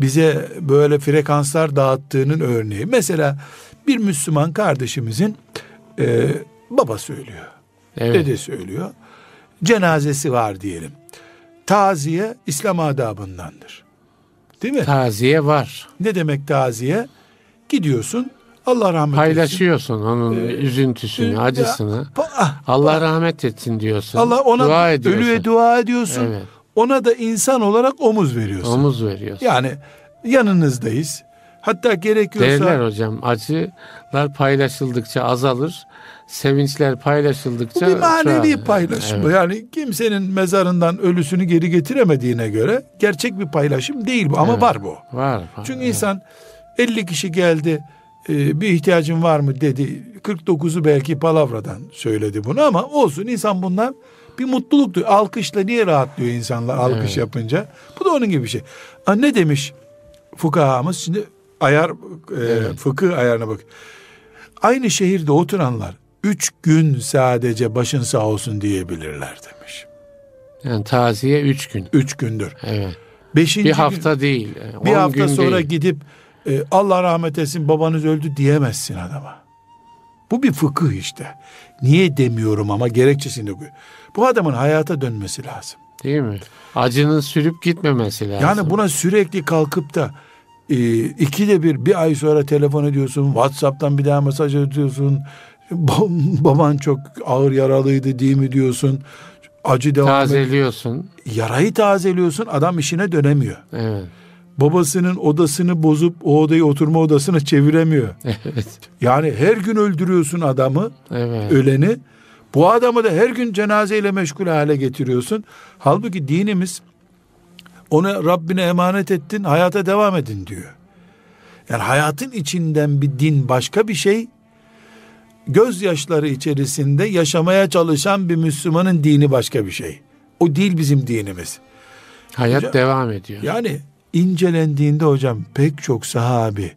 bize böyle frekanslar dağıttığının örneği. Mesela bir Müslüman kardeşimizin e, baba söylüyor, Evet. dede söylüyor. Cenazesi var diyelim. Taziye İslam adabındandır. Değil mi? Taziye var. Ne demek taziye? Gidiyorsun Allah rahmet. Paylaşıyorsun onun üzüntüsünü, Ya, acısını. pa- ah, Allah rahmet etsin diyorsun. Allah ona dua ediyorsun. ölüye dua ediyorsun. Evet. Ona da insan olarak omuz veriyorsun. Omuz veriyorsun. Yani yanınızdayız. Hatta gerekiyorsa Derler hocam acılar paylaşıldıkça azalır. Sevinçler bu paylaşıldıkça bir manevi çoğalır. paylaşım. Evet. Yani kimsenin mezarından ölüsünü geri getiremediğine göre gerçek bir paylaşım değil bu ama Evet. var bu. Var. var. Çünkü Evet. insan 50 kişi geldi e, bir ihtiyacın var mı dedi. 49'u belki palavradan söyledi bunu ama olsun insan bundan bir mutluluk duyuyor. Alkışla niye rahatlıyor insanlar alkış Evet. yapınca? Bu da onun gibi bir şey. Ha, ne demiş fukahamız? Şimdi ayar e, Evet. fıkıh ayarına bak. Aynı şehirde oturanlar üç gün sadece başın sağ olsun diyebilirler demiş. Yani taziye üç gün. Üç gündür. Evet. Beşinci Bir gün- hafta değil. e, bir hafta gün sonra değil. gidip e, Allah rahmet etsin babanız öldü diyemezsin adama. Bu bir fıkıh işte. Niye demiyorum ama gerekçesini koy- Bu adamın hayata dönmesi lazım. Değil mi? Acının sürüp gitmemesi lazım. Yani buna sürekli kalkıp da e, ikide bir bir ay sonra telefon ediyorsun. Whatsapp'tan bir daha mesaj atıyorsun. Ba- Baban çok ağır yaralıydı değil mi diyorsun. Acı devam ediyor. tazeliyorsun. Yarayı tazeliyorsun adam işine dönemiyor. Evet. Babasının odasını bozup o odayı oturma odasına çeviremiyor. Evet. Yani her gün öldürüyorsun adamı, Evet. öleni. Bu adamı da her gün cenazeyle meşgul hale getiriyorsun. Halbuki dinimiz onu Rabbine emanet ettin, hayata devam edin diyor. Yani hayatın içinden bir din başka bir şey, gözyaşları içerisinde yaşamaya çalışan bir Müslümanın dini başka bir şey. O değil bizim dinimiz. Hayat Hocam- devam ediyor. Yani incelendiğinde hocam pek çok sahabi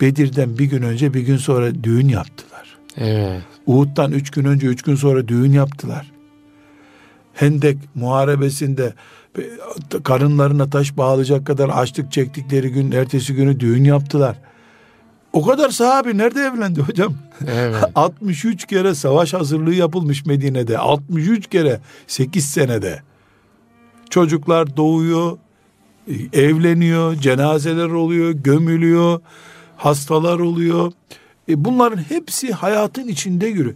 Bedir'den bir gün önce bir gün sonra düğün yaptılar. Evet. Uhud'dan üç gün önce üç gün sonra düğün yaptılar. Hendek muharebesinde e, karınlarına taş bağlayacak kadar açlık çektikleri gün ertesi günü düğün yaptılar. O kadar sahabi nerede evlendi hocam? Evet. 63 kere savaş hazırlığı yapılmış Medine'de. 63 kere 8 senede. Çocuklar doğuyor, evleniyor, cenazeler oluyor, gömülüyor, hastalar oluyor. E bunların hepsi hayatın içinde yürü.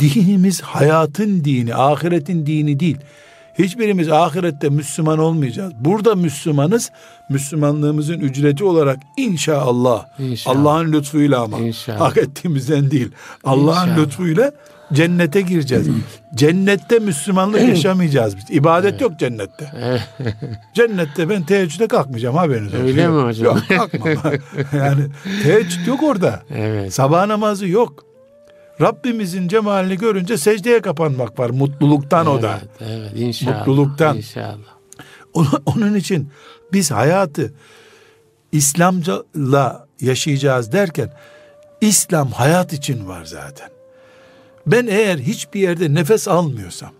Dinimiz hayatın dini, ahiretin dini değil. Hiçbirimiz ahirette Müslüman olmayacağız. Burada Müslümanız. Müslümanlığımızın ücreti olarak inşallah, İnşallah. Allah'ın lütfuyla ama İnşallah. hak ettiğimizden değil. Allah'ın lütfuyla cennete gireceğiz. cennette Müslümanlık yaşamayacağız biz. İbadet yok cennette. Evet. Cennette ben teheccüde kalkmayacağım haberiniz olsun. Öyle mi hocam? Yok kalkmam. yani teheccüd yok orada. Evet. Sabah namazı yok. Rabbimizin cemalini görünce secdeye kapanmak var. Mutluluktan o da. Evet, evet inşallah. Mutluluktan. İnşallah. Onun, için biz hayatı İslamcıla yaşayacağız derken İslam hayat için var zaten. Ben eğer hiçbir yerde nefes almıyorsam,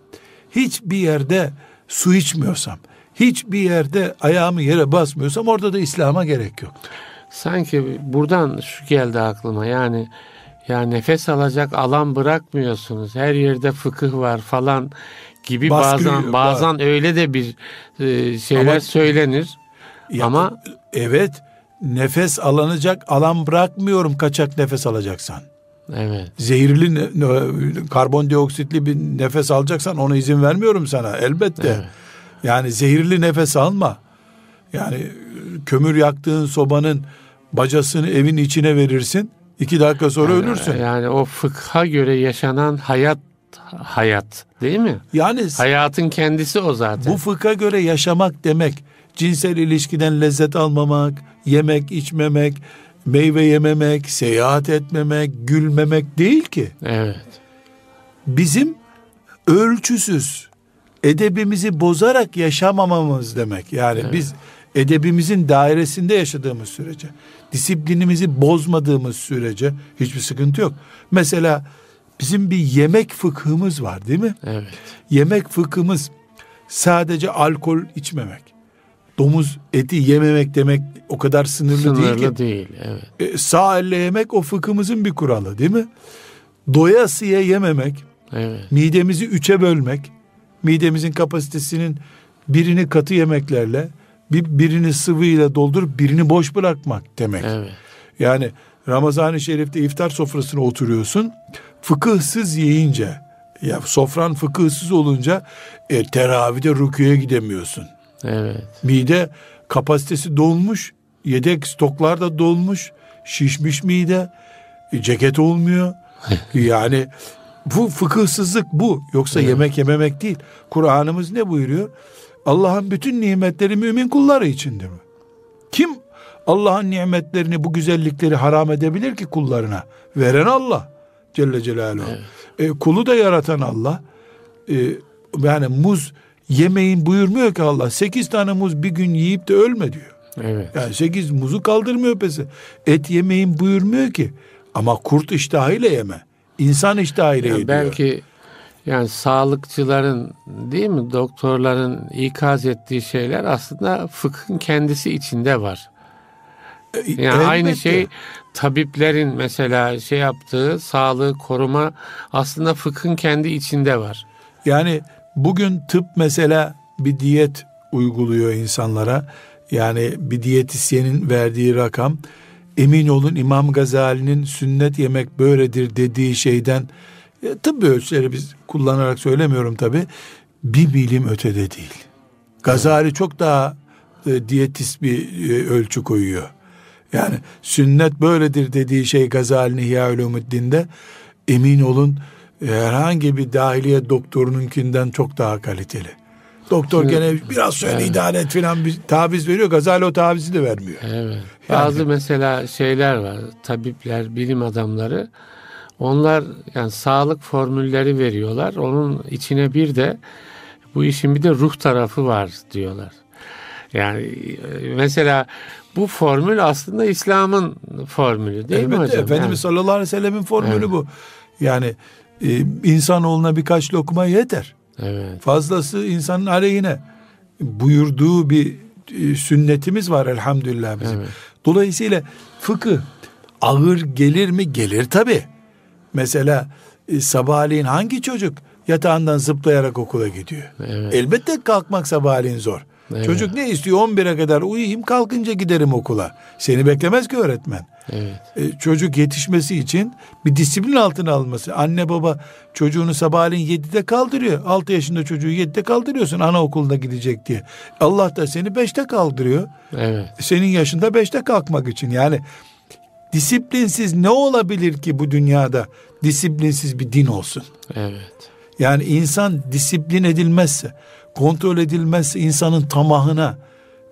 hiçbir yerde su içmiyorsam, hiçbir yerde ayağımı yere basmıyorsam orada da İslam'a gerek yok. sanki buradan şu geldi aklıma yani ya nefes alacak alan bırakmıyorsunuz. Her yerde fıkıh var falan gibi Baskı bazen var. bazen öyle de bir e, şeyler Ama- söylenir. Ya, Ama- evet nefes alınacak alan bırakmıyorum kaçak nefes alacaksan. Evet. Zehirli ne- ne- karbondioksitli bir nefes alacaksan ona izin vermiyorum sana elbette. Evet. Yani zehirli nefes alma. Yani kömür yaktığın sobanın bacasını evin içine verirsin. iki dakika sonra ölürsün. Yani o fıkha göre yaşanan hayat hayat değil mi? Yani Hayatın kendisi o zaten. bu fıkha göre yaşamak demek cinsel ilişkiden lezzet almamak, yemek içmemek, meyve yememek, seyahat etmemek, gülmemek değil ki. Evet. Bizim ölçüsüz edebimizi bozarak yaşamamamız demek. Yani biz edebimizin dairesinde yaşadığımız sürece, disiplinimizi bozmadığımız sürece hiçbir sıkıntı yok. Mesela bizim bir yemek fıkhımız var değil mi? Evet. Yemek fıkhımız sadece alkol içmemek. Domuz eti yememek demek o kadar sınırlı, Sınırlı değil ki. değil. Evet. E, sağ elle yemek o fıkhımızın bir kuralı değil mi? Doyasıya yememek, Evet. midemizi üçe bölmek, midemizin kapasitesinin birini katı yemeklerle, bir, birini sıvıyla doldurup birini boş bırakmak demek. Evet. Yani Ramazan-ı Şerif'te iftar sofrasına oturuyorsun. Fıkıhsız yiyince, ya sofran fıkıhsız olunca e, teravide rüküye gidemiyorsun. Evet. Mide kapasitesi dolmuş, yedek stoklar da dolmuş, şişmiş mide, e, ceket olmuyor. yani bu fıkıhsızlık bu. Yoksa yemek yememek değil. Kur'an'ımız ne buyuruyor? Allah'ın bütün nimetleri mümin kulları içindir. Kim Allah'ın nimetlerini, bu güzellikleri haram edebilir ki kullarına? Veren Allah Celle Celaluhu. E, kulu da yaratan Allah. E, yani muz yemeyin buyurmuyor ki Allah. Sekiz tane muz bir gün yiyip de ölme diyor. Evet. Yani sekiz muzu kaldırmıyor pesi. Et yemeyin buyurmuyor ki. Ama kurt iştahıyla yeme. İnsan iştahıyla Yani ye diyor. belki yani sağlıkçıların değil mi doktorların ikaz ettiği şeyler aslında fıkhın kendisi içinde var. E, Yani aynı elbette. şey tabiplerin mesela şey yaptığı sağlığı koruma aslında fıkhın kendi içinde var. Yani bugün tıp mesela bir diyet uyguluyor insanlara. Yani bir diyetisyenin verdiği rakam emin olun İmam Gazali'nin sünnet yemek böyledir dediği şeyden e, tıbbi ölçüleri biz kullanarak söylemiyorum tabi bir bilim ötede değil. Gazali çok daha e, diyetist bir e, ölçü koyuyor. Yani sünnet böyledir dediği şey Gazali'nin İhya Ulumuddin'de emin olun herhangi bir dahiliye doktorununkinden çok daha kaliteli. Doktor Şimdi- gene biraz şöyle idare et filan bir taviz veriyor. Gazali o tavizi de vermiyor. Evet. Bazı mesela şeyler var. Tabipler, bilim adamları onlar yani sağlık formülleri veriyorlar. Onun içine bir de bu işin bir de ruh tarafı var diyorlar. Yani e, mesela bu formül aslında İslam'ın formülü değil mi Elbette hocam? Efendimiz Yani- sallallahu aleyhi ve sellemin formülü Evet. bu. Yani e, insanoğluna birkaç lokma yeter. Evet. Fazlası insanın aleyhine buyurduğu bir e, sünnetimiz var elhamdülillah bizim. Evet. Dolayısıyla fıkıh ağır gelir mi? Gelir tabi. Mesela e, sabahleyin hangi çocuk yatağından zıplayarak okula gidiyor? Evet. Elbette kalkmak sabahleyin zor. Evet. Çocuk ne istiyor? 11'e kadar uyuyayım kalkınca giderim okula. Seni beklemez ki öğretmen. Evet. E, çocuk yetişmesi için bir disiplin altına alması. Anne baba çocuğunu sabahleyin 7'de kaldırıyor. 6 yaşında çocuğu 7'de kaldırıyorsun anaokuluna gidecek diye. Allah da seni 5'te kaldırıyor. Evet. Senin yaşında 5'te kalkmak için. Yani disiplinsiz ne olabilir ki bu dünyada disiplinsiz bir din olsun? Evet. Yani insan disiplin edilmezse, kontrol edilmezse insanın tamahına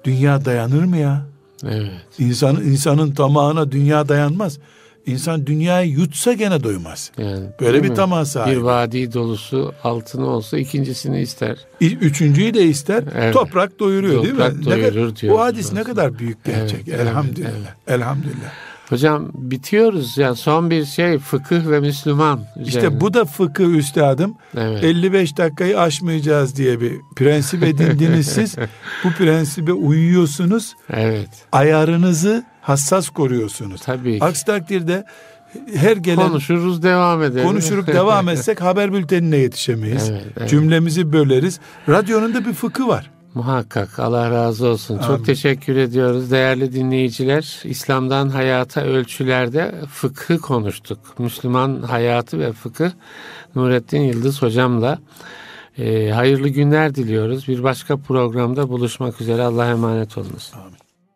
dünya dayanır mı ya? Evet. İnsan, insanın tamahına dünya dayanmaz. İnsan dünyayı yutsa gene doymaz. Yani Böyle bir mi? tamah sahibi. Bir vadi dolusu altını olsa ikincisini ister. Üçüncüyü de ister. Evet. Toprak doyuruyor Toprak değil mi? Ne kadar- doyurur diyor. Bu hadis ne kadar büyük gerçek. Evet, Elhamdülillah. evet, Elhamdülillah. Hocam bitiyoruz. Yani son bir şey fıkıh ve Müslüman. üzerine. İşte bu da fıkıh üstadım. Evet. 55 dakikayı aşmayacağız diye bir prensip edindiniz siz. Bu prensibe uyuyorsunuz. Evet. Ayarınızı hassas koruyorsunuz. Tabii ki. Aksi takdirde her gelen Konuşuruz devam ederiz. konuşup devam etsek haber bültenine yetişemeyiz. Evet, evet. Cümlemizi böleriz. Radyonun da bir fıkı var. Muhakkak Allah razı olsun. Amin. Çok teşekkür ediyoruz değerli dinleyiciler. İslam'dan hayata ölçülerde fıkhı konuştuk. Müslüman hayatı ve fıkıh Nurettin Yıldız hocamla e, hayırlı günler diliyoruz. Bir başka programda buluşmak üzere. Allah'a emanet olunuz. Amin.